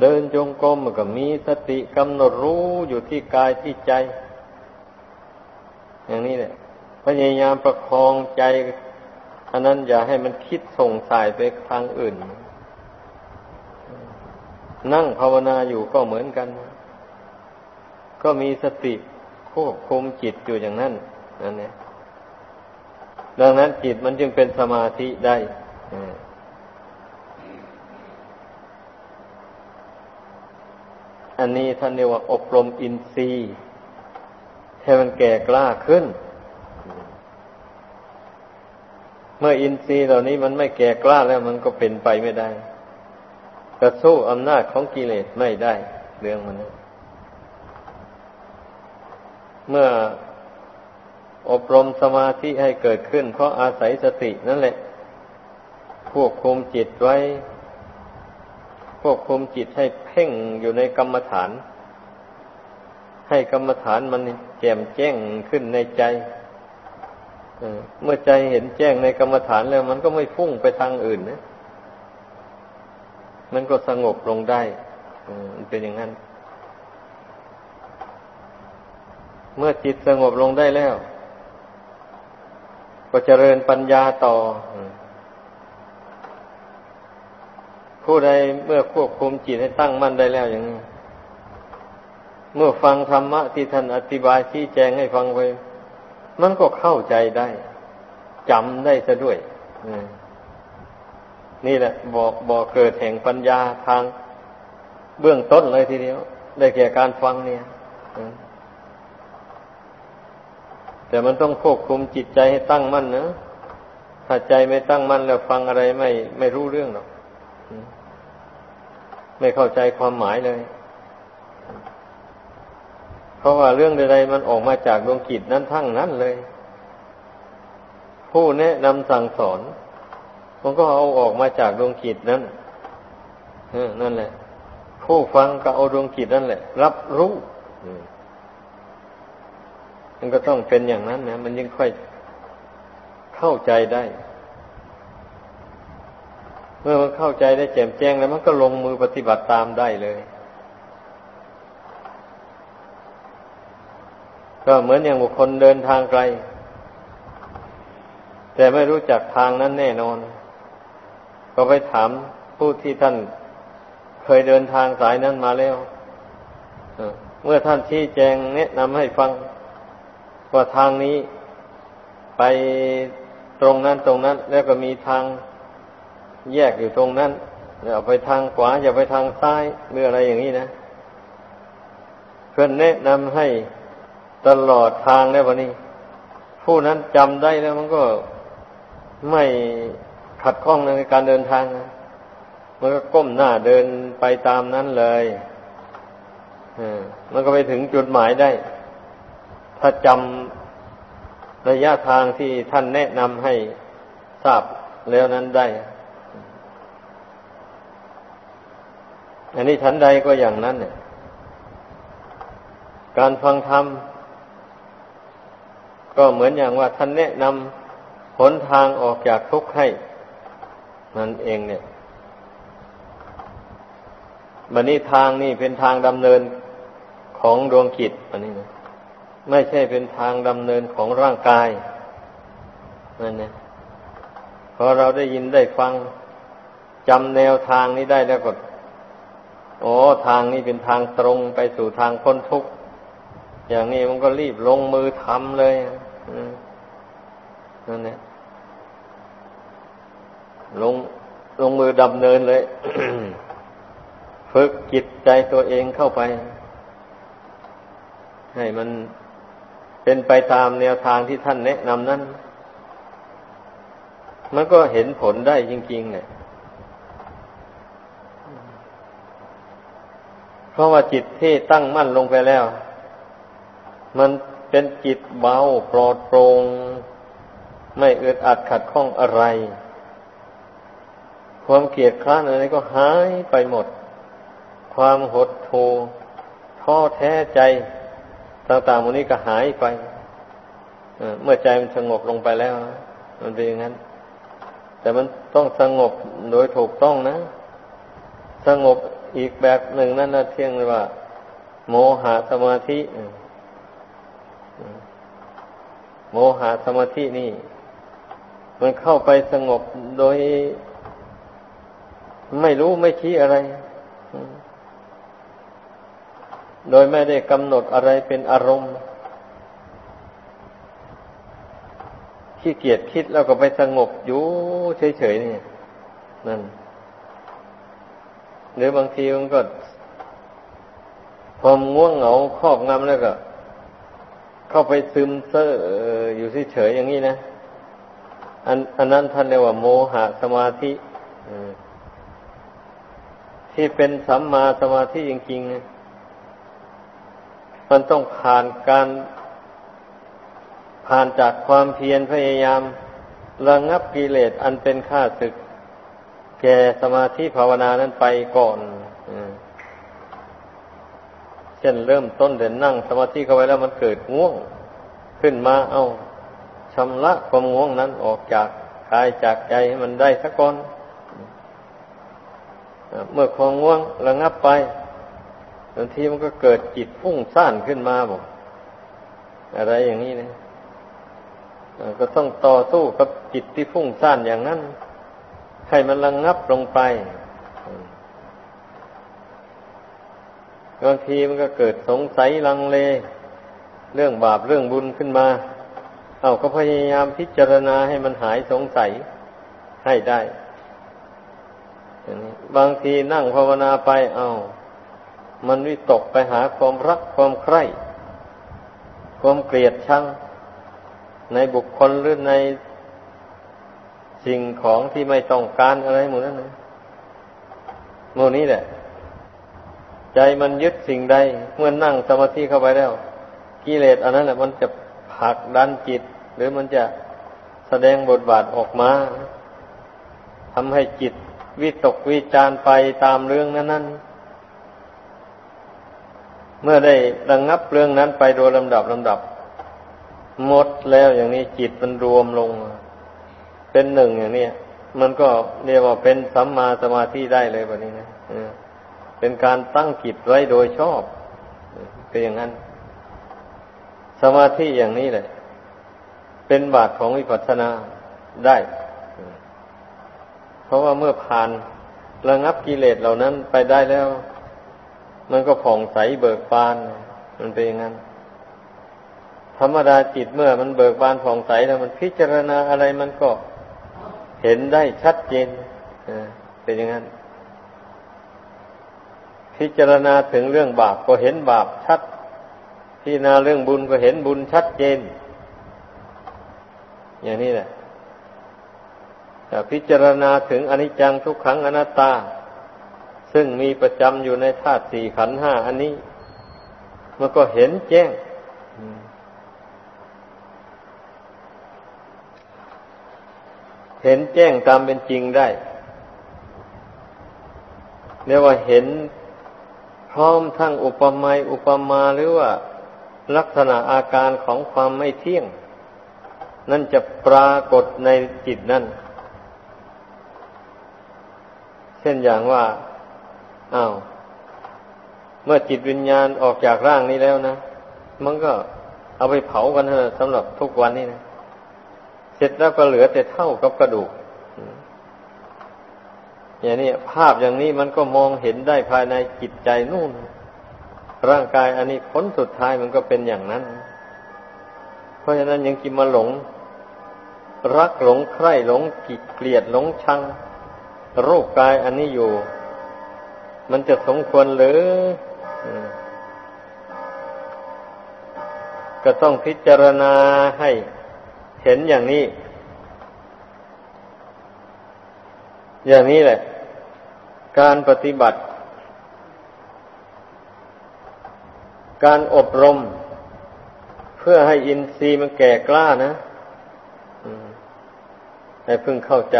เดินจงกรมก็มีสติกำหนดรู้อยู่ที่กายที่ใจ อย่างนี้แหละพยายามประคองใจอันนั้นอย่าให้มันคิดส่งสายไปทางอื่น นั่งภาวนาอยู่ก็เหมือนกัน ก็มีสติควบคุมจิตอยู่อย่างนั้นนั่นเองดังนั้นจิตมันจึงเป็นสมาธิได้ อันนี้ท่านเรียกว่าอบรมอินทรีย์ให้มันแก่กล้าขึ้น เมื่ออินทรีย์เหล่านี้มันไม่แก่กล้าแล้วมันก็เป็นไปไม่ได้กระสู้อำนาจของกิเลสไม่ได้เรื่องมันนะเมื่ออบรมสมาธิให้เกิดขึ้น เพราะอาศัยสตินั่นแหละ ควบคุมจิตไว้ ควบคุมจิตให้เพ่งอยู่ในกรรมฐาน ให้กรรมฐานมันแจ่มแจ้งขึ้นในใจเมื่อใจเห็นแจ้งในกรรมฐานแล้ว มันก็ไม่ฟุ้งไปทางอื่นนะ มันก็สงบลงได้มันเป็นอย่างนั้น เมื่อจิตสงบลงได้แล้ว ก็เจริญปัญญาต่อ ผู้ใดเมื่อควบคุมจิตให้ตั้งมั่นได้แล้วอย่างนี้เมื่อฟังธรรมะที่ท่านอธิบายชี้แจงให้ฟังไป มันก็เข้าใจได้จำได้ซะด้วยนี่แหละบอกบอกเกิดแห่งปัญญาทางเบื้องต้นเลยทีเดียว ได้แก่การฟังเนี่ยแต่มันต้องควบคุมจิตใจให้ตั้งมั่นนะถ้าใจไม่ตั้งมั่นแล้วฟังอะไรไม่ ไม่รู้เรื่องหรอก ไม่เข้าใจความหมายเลย เพราะว่าเรื่องใดๆมันออกมาจากดวงจิตนั้นทั้งนั้นเลย ผู้แนะนำสั่งสอนมันก็เอาออกมาจากดวงจิตนั้นนั่นแหละ ผู้ฟังก็เอาดวงจิตนั่นแหละ รับรู้มันก็ต้องเป็นอย่างนั้นนะมันยังค่อยเข้าใจได้ เมื่อมันเข้าใจได้แจ่มแจ้งแล้วมันก็ลงมือปฏิบัติตามได้เลย ก็เหมือนอย่างบุคคลเดินทางไกล แต่ไม่รู้จักทางนั้นแน่นอน ก็ไปถามผู้ที่ท่านเคยเดินทางสายนั้นมาแล้วเมื่อท่านชี้แจงแนะนำให้ฟังว่าทางนี้ไปตรงนั้นตรงนั้น แล้วก็มีทาง แยกอยู่ตรงนั้นอย่าไปทางขวาอย่าไปทางซ้ายหรืออะไรอย่างนี้นะ เพื่อนแนะนำให้ตลอดทางแล้ววันนี้ ผู้นั้นจำได้แล้วมันก็ไม่ขัดข้องในการเดินทางนะมันก็ก้มหน้าเดินไปตามนั้นเลยมันก็ไปถึงจุดหมายได้ ถ้าจำระยะทางที่ท่านแนะนำให้ทราบแล้วนั้นได้ อันนี้ทันใดก็อย่างนั้นเนี่ย การฟังธรรมก็เหมือนอย่างว่าท่านแนะนำหนทางออกจากทุกข์ให้นั่นเองเนี่ยบันนี้ทางนี่เป็นทางดำเนินของดวงกิจอันนี้นะไม่ใช่เป็นทางดำเนินของร่างกายนั่นนะพอเราได้ยินได้ฟังจำแนวทางนี้ได้แล้วก็ โอ้ทางนี้เป็นทางตรงไปสู่ทางพ้นทุกข์อย่างนี้มันก็รีบลงมือทำเลยนั่นแหละลงลงมือดำเนินเลย ฝึกจิตใจตัวเองเข้าไป ให้มันเป็นไปตามแนวทางที่ท่านแนะนำนั้น มันก็เห็นผลได้จริงๆเนี่ย เพราะว่าจิตที่ตั้งมั่นลงไปแล้ว มันเป็นจิตเบาปลอดโปร่งไม่อึดอัดขัดข้องอะไร ความเกลียดคร้านอะไรก็หายไปหมด ความหดหู่ท้อแท้ใจต่างๆมันนี้ก็หายไปเมื่อใจมันสงบลงไปแล้ว มันเป็นอย่างนั้น แต่มันต้องสงบโดยถูกต้องนะ สงบ อีกแบบหนึ่งนั่นนะเที่ยงเลยว่า โมหะสมาธิ โมหะสมาธินี่ มันเข้าไปสงบโดย ไม่รู้ไม่ชี้อะไร โดยไม่ได้กำหนดอะไรเป็นอารมณ์ขี้เกียจคิดแล้วก็ไปสงบอยู่เฉยๆนี่นั่น หรือบางทีมันก็ความง่วงเหงาครอบงำแล้วก็ เข้าไปซึมเซ่ออยู่เฉยๆอย่างนี้นะอันอันนั้นท่านเรียกว่าโมหะสมาธิที่เป็นสัมมาสมาธิจริงๆ มันต้องผ่านการ ผ่านจากความเพียรพยายามระงับกิเลสอันเป็นข้าศึก แก่สมาธิภาวนานั้นไปก่อนเช่นเริ่มต้นเดินนั่ง สมาธิเข้าไว้แล้วมันเกิดง่วง ขึ้นมาเอาชำระความง่วงนั้นออกจากกายจากใจให้มันได้สักก่อนเมื่อความง่วงระงับไปบางทีมันก็เกิดจิตฟุ้งซ่านขึ้นมาบอกอะไรอย่างนี้นะก็ต้องต่อสู้กับจิตที่ฟุ้งซ่านอย่างนั้น ให้มันระงงับลงไปบางทีมันก็เกิดสงสัยลังเล เรื่องบาปเรื่องบุญขึ้นมา เอาก็พยายามพิจารณาให้มันหายสงสัยให้ได้บางทีนั่งภาวนาไปเอา มันวิตกไปหาความรักความใคร่ความเกลียดชังในบุคคลหรือใน สิ่งของที่ไม่ต้องการอะไรหมดนั้นนะโมนี้แหละ ใจมันยึดสิ่งใดเมื่อนั่งสมาธิเข้าไปแล้วกิเลสอันนั้นแหละมันจะผลักดันจิต หรือมันจะแสดงบทบาทออกมาทำให้จิตวิตกวิจารไปตามเรื่องนั้นนั้นเมื่อได้ระงงับเรื่องนั้นไปโดยลำดับลำดับ หมดแล้วอย่างนี้จิตมันรวมลง เป็นหนึ่งอย่างนี้มันก็เรียกว่าเป็นสัมมาสมาธิได้เลยแบบนี้นะเป็นการตั้งจิตไว้โดยชอบเป็นอย่างนั้น สมาธิอย่างนี้แหละ เป็นบาทของวิปัสสนาได้ เพราะว่าเมื่อผ่านระงับกิเลสเหล่านั้นไปได้แล้ว มันก็ผ่องใสเบิกบาน มันเป็นอย่างนั้น ธรรมดาจิตเมื่อมันเบิกบานผ่องใสแล้วมันพิจารณาอะไรมันก็เเห็นได้ชัดเจนเป็นอย่างนั้น พิจารณาถึงเรื่องบาปก็เห็นบาปชัด พิจารณาเรื่องบุญก็เห็นบุญชัดเจน อย่างนี้แหละแต่พิจารณาถึงอนิจจังทุกขังอนัตตา ซึ่งมีประจำอยู่ในธาตุสี่ขันห้าอันนี้ มันก็เห็นแจ้ง เห็นแจ้งตามเป็นจริงได้เรียกว่าเห็นพร้อมทั้งอุปมาอุปมาหรือว่าลักษณะอาการของความไม่เที่ยง นั่นจะปรากฏในจิตนั่นเช่นอย่างว่าอา้าวเมื่อจิตวิญญาณออกจากร่างนี้แล้วนะ มันก็เอาไปเผากันเถอะสำหรับทุกวันนี้นะ เสร็จแล้วก็เหลือแต่เท่ากับกระดูก อย่างนี้ภาพอย่างนี้มันก็มองเห็นได้ภายในจิตใจนู่น ร่างกายอันนี้ผลสุดท้ายมันก็เป็นอย่างนั้น เพราะฉะนั้นยังกินมาหลง รักหลงใคร่หลงกิเกลียดหลงชังโรูปกายอันนี้อยู่ มันจะสมควรหรือก็ต้องพิจารณาให้ เห็นอย่างนี้ อย่างนี้แหละ การปฏิบัติ การอบรม เพื่อให้อินทรีย์มันแก่กล้านะให้พึ่งเข้าใจ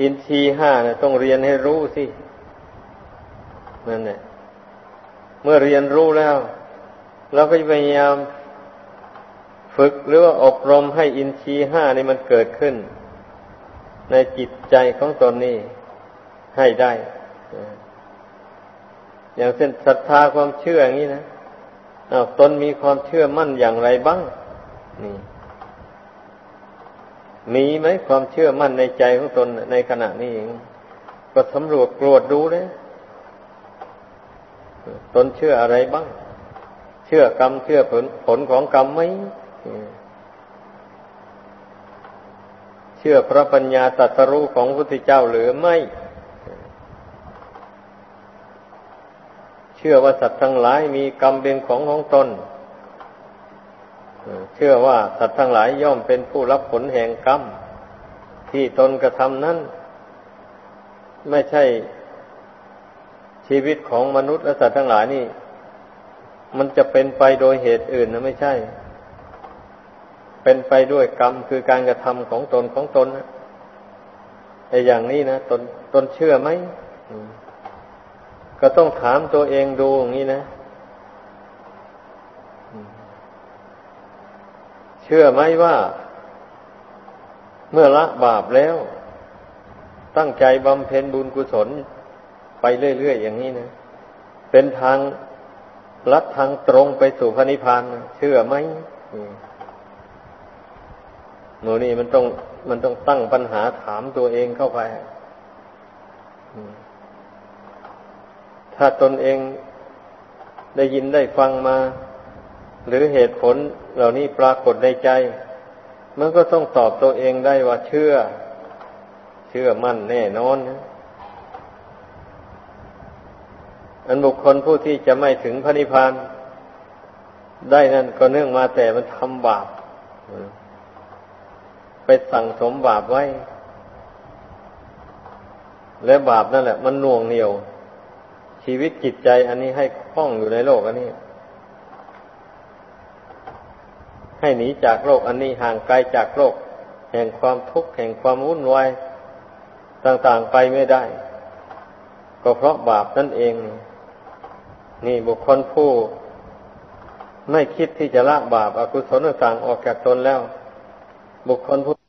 อินทรีย์ห้านะต้องเรียนให้รู้สินั่นแหละเมื่อเรียนรู้แล้ว เราก็พยายาม ฝึกหรือว่าอบรมให้อินทรีห้านี่มันเกิดขึ้น ในจิตใจของตนนี้ให้ได้ อย่างเช่นศรัทธาความเชื่ออย่างนี้นะอาตนมีความเชื่อมั่นอย่างไรบ้าง นี่ มีไหมความเชื่อมั่นในใจของตนในขณะนี้เองก็สำรวจกรวดดูเลยตนเชื่ออะไรบ้าง เชื่อกรรมเชื่อผลผลของกรรมไหม เชื่อพระปัญญาตรัสรู้ของพระพุทธเจ้าหรือไม่ เชื่อว่าสัตว์ทั้งหลายมีกรรมเป็นของของตนเชื่อว่าสัตว์ทั้งหลายย่อมเป็นผู้รับผลแห่งกรรมที่ตนกระทำนั้น ไม่ใช่ชีวิตของมนุษย์และสัตว์ทั้งหลายนี่ มันจะเป็นไปโดยเหตุอื่นนะไม่ใช่ เป็นไปด้วยกรรมคือการกระทำของตนของตนนะไอ้อย่างนี้นะตนตนเชื่อไหมก็ต้องถามตัวเองดูอย่างนี้นะ เชื่อไหมว่า เมื่อละบาปแล้ว ตั้งใจบำเพ็ญบุญกุศล ไปเรื่อยๆอย่างนี้นะ เป็นทางลัดทางตรงไปสู่พระนิพพานเชื่อไหม หนูนี่มันต้องมันต้องตั้งปัญหาถามตัวเองเข้าไปถ้าตนเองได้ยินได้ฟังมา หรือเหตุผลเหล่านี้ปรากฏในใจ มันก็ต้องตอบตัวเองได้ว่าเชื่อ เชื่อมั่นแน่นอนนะอันบุคคลผู้ที่จะไม่ถึงพระนิพพานได้นั่นก็เนื่องมาแต่มันทำบาป ไปสั่งสมบาปไว้ และบาปนั่นแหละ มันน่วงเหนียว ชีวิตจิตใจอันนี้ให้คล้องอยู่ในโลกอันนี้ ให้หนีจากโลกอันนี้ห่างไกลจากโลก แห่งความทุกข์แห่งความวุ่นวายต่างๆไปไม่ได้ ก็เพราะบาปนั่นเอง นี่บุคคลผู้ไม่คิดที่จะละบาปอากุศลต่างๆออกจากตนแล้ว บุคคลผู้